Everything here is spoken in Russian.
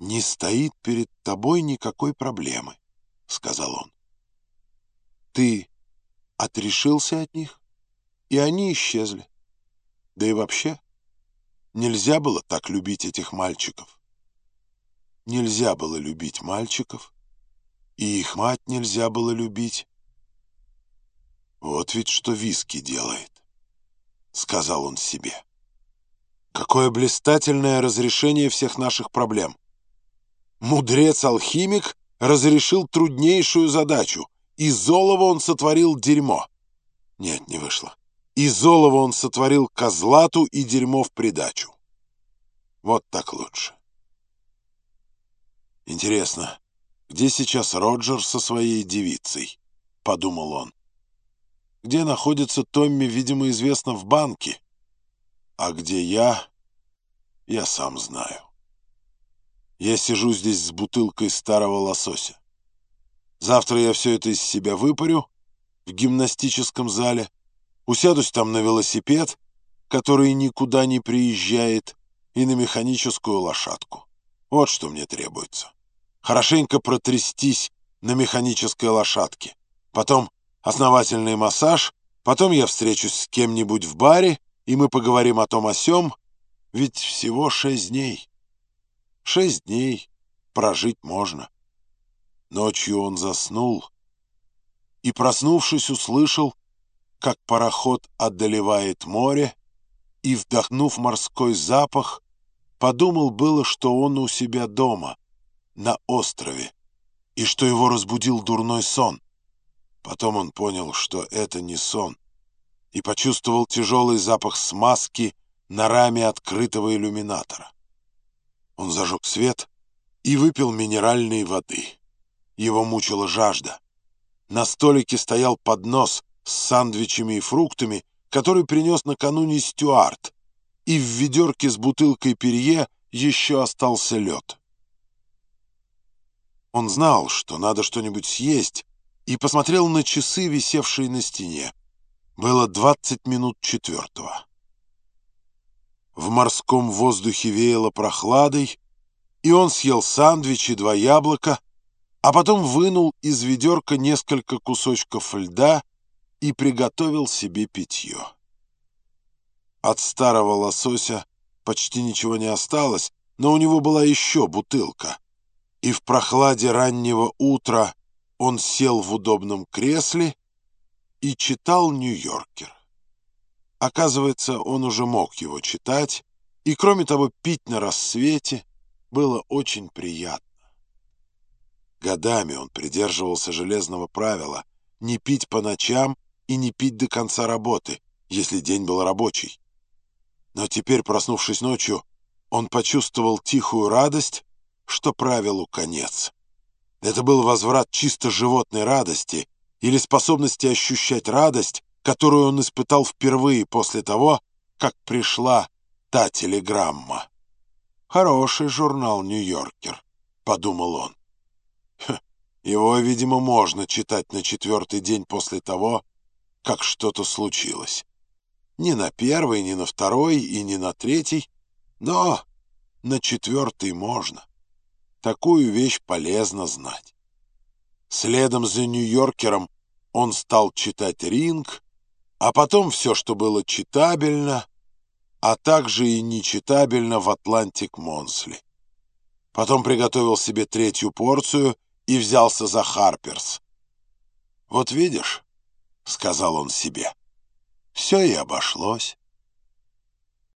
«Не стоит перед тобой никакой проблемы», — сказал он. «Ты отрешился от них, и они исчезли. Да и вообще, нельзя было так любить этих мальчиков. Нельзя было любить мальчиков, и их мать нельзя было любить. Вот ведь что виски делает, — сказал он себе. Какое блистательное разрешение всех наших проблем. Мудрец-алхимик разрешил труднейшую задачу. Из золова он сотворил дерьмо. Нет, не вышло. Из золова он сотворил козлату и дерьмо в придачу. Вот так лучше. Интересно, где сейчас Роджер со своей девицей? Подумал он. Где находится Томми, видимо, известно в банке. А где я, я сам знаю. Я сижу здесь с бутылкой старого лосося. Завтра я все это из себя выпарю в гимнастическом зале, усядусь там на велосипед, который никуда не приезжает, и на механическую лошадку. Вот что мне требуется. Хорошенько протрястись на механической лошадке. Потом основательный массаж, потом я встречусь с кем-нибудь в баре, и мы поговорим о том о сём, ведь всего шесть дней. Шесть дней прожить можно. Ночью он заснул и, проснувшись, услышал, как пароход одолевает море, и, вдохнув морской запах, подумал было, что он у себя дома, на острове, и что его разбудил дурной сон. Потом он понял, что это не сон, и почувствовал тяжелый запах смазки на раме открытого иллюминатора. Он зажег свет и выпил минеральной воды. Его мучила жажда. На столике стоял поднос с сандвичами и фруктами, который принес накануне Стюарт, и в ведерке с бутылкой перье еще остался лед. Он знал, что надо что-нибудь съесть, и посмотрел на часы, висевшие на стене. Было двадцать минут четвертого. В морском воздухе веяло прохладой, и он съел сандвич и два яблока, а потом вынул из ведерка несколько кусочков льда и приготовил себе питье. От старого лосося почти ничего не осталось, но у него была еще бутылка, и в прохладе раннего утра он сел в удобном кресле и читал «Нью-Йоркер». Оказывается, он уже мог его читать, и, кроме того, пить на рассвете было очень приятно. Годами он придерживался железного правила не пить по ночам и не пить до конца работы, если день был рабочий. Но теперь, проснувшись ночью, он почувствовал тихую радость, что правилу конец. Это был возврат чисто животной радости или способности ощущать радость, которую он испытал впервые после того, как пришла та телеграмма. «Хороший журнал «Нью-Йоркер», — подумал он. Его, видимо, можно читать на четвертый день после того, как что-то случилось. Не на первый, не на второй и не на третий, но на четвертый можно. Такую вещь полезно знать. Следом за Нью-Йоркером он стал читать «Ринг», а потом все, что было читабельно, а также и нечитабельно в «Атлантик Монсли». Потом приготовил себе третью порцию и взялся за «Харперс». «Вот видишь», — сказал он себе, — «все и обошлось».